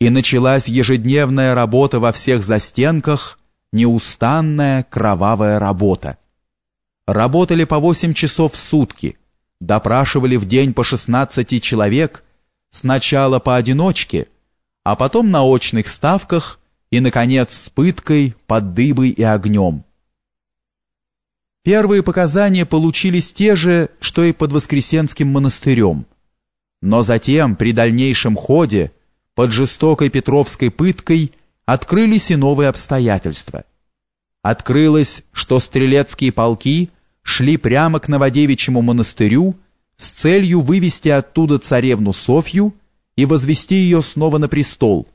и началась ежедневная работа во всех застенках, неустанная кровавая работа. Работали по 8 часов в сутки, допрашивали в день по 16 человек, сначала поодиночке, а потом на очных ставках и, наконец, с пыткой, под дыбой и огнем. Первые показания получились те же, что и под Воскресенским монастырем. Но затем, при дальнейшем ходе, под жестокой Петровской пыткой, открылись и новые обстоятельства. Открылось, что стрелецкие полки шли прямо к Новодевичьему монастырю с целью вывести оттуда царевну Софью и возвести ее снова на престол.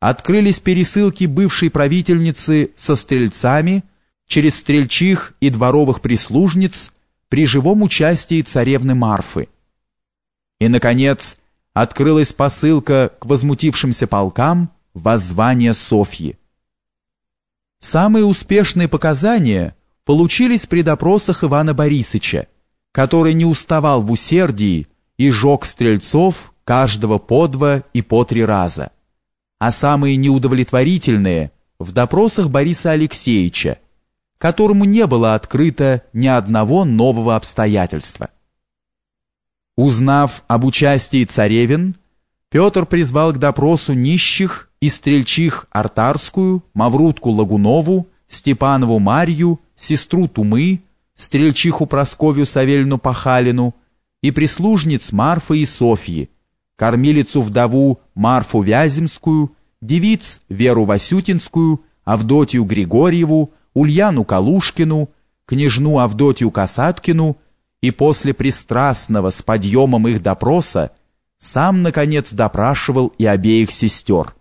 Открылись пересылки бывшей правительницы со стрельцами через стрельчих и дворовых прислужниц при живом участии царевны Марфы. И, наконец, открылась посылка к возмутившимся полкам воззвание Софьи. Самые успешные показания получились при допросах Ивана Борисовича, который не уставал в усердии и жег стрельцов каждого по два и по три раза. А самые неудовлетворительные в допросах Бориса Алексеевича, которому не было открыто ни одного нового обстоятельства. Узнав об участии царевин, Петр призвал к допросу нищих и стрельчих Артарскую, Маврутку Лагунову, Степанову Марью, сестру Тумы, стрельчиху Просковью Савельну Пахалину и прислужниц Марфы и Софьи, кормилицу-вдову Марфу Вяземскую, девиц Веру Васютинскую, Авдотью Григорьеву, Ульяну Калушкину, княжну Авдотью Касаткину и после пристрастного с подъемом их допроса сам, наконец, допрашивал и обеих сестер.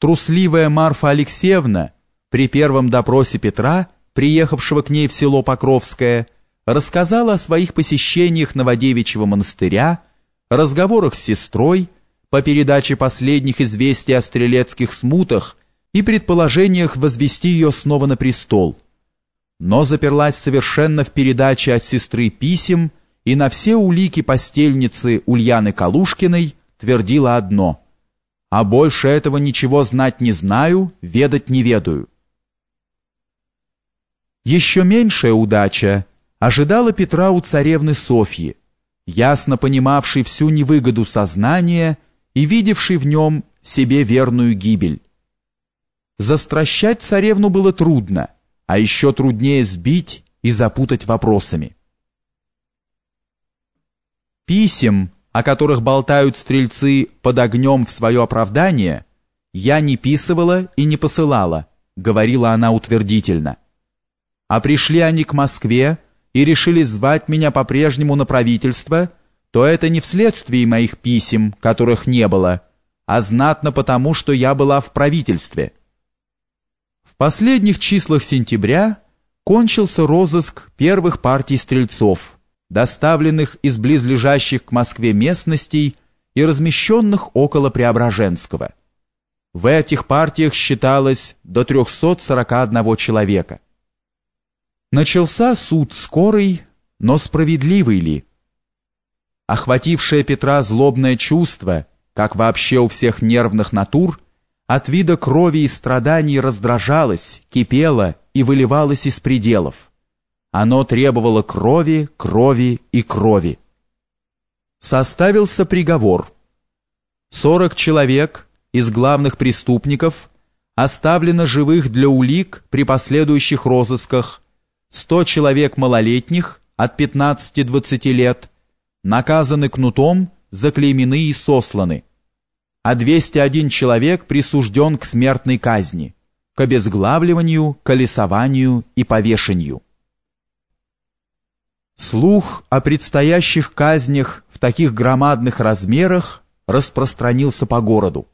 Трусливая Марфа Алексеевна при первом допросе Петра, приехавшего к ней в село Покровское, рассказала о своих посещениях Новодевичьего монастыря, разговорах с сестрой, по передаче последних известий о стрелецких смутах и предположениях возвести ее снова на престол – но заперлась совершенно в передаче от сестры писем и на все улики постельницы Ульяны Калушкиной твердила одно «А больше этого ничего знать не знаю, ведать не ведаю». Еще меньшая удача ожидала Петра у царевны Софьи, ясно понимавшей всю невыгоду сознания и видевшей в нем себе верную гибель. Застращать царевну было трудно, а еще труднее сбить и запутать вопросами. Писем, о которых болтают стрельцы под огнем в свое оправдание, я не писывала и не посылала, говорила она утвердительно. А пришли они к Москве и решили звать меня по-прежнему на правительство, то это не вследствие моих писем, которых не было, а знатно потому, что я была в правительстве. Последних числах сентября кончился розыск первых партий стрельцов, доставленных из близлежащих к Москве местностей и размещенных около Преображенского. В этих партиях считалось до 341 человека. Начался суд скорый, но справедливый ли? Охватившее Петра злобное чувство, как вообще у всех нервных натур, от вида крови и страданий раздражалось, кипело и выливалось из пределов. Оно требовало крови, крови и крови. Составился приговор. Сорок человек из главных преступников оставлено живых для улик при последующих розысках, сто человек малолетних от 15-20 лет наказаны кнутом, заклеймены и сосланы а 201 человек присужден к смертной казни, к обезглавливанию, колесованию и повешению. Слух о предстоящих казнях в таких громадных размерах распространился по городу.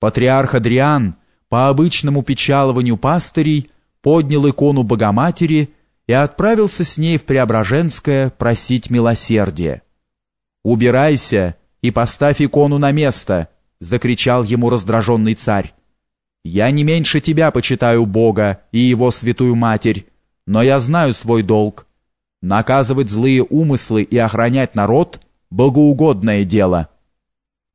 Патриарх Адриан по обычному печалованию пастырей поднял икону Богоматери и отправился с ней в Преображенское просить милосердия. «Убирайся!» И поставь икону на место!» — закричал ему раздраженный царь. «Я не меньше тебя почитаю Бога и Его святую Матерь, но я знаю свой долг. Наказывать злые умыслы и охранять народ — богоугодное дело».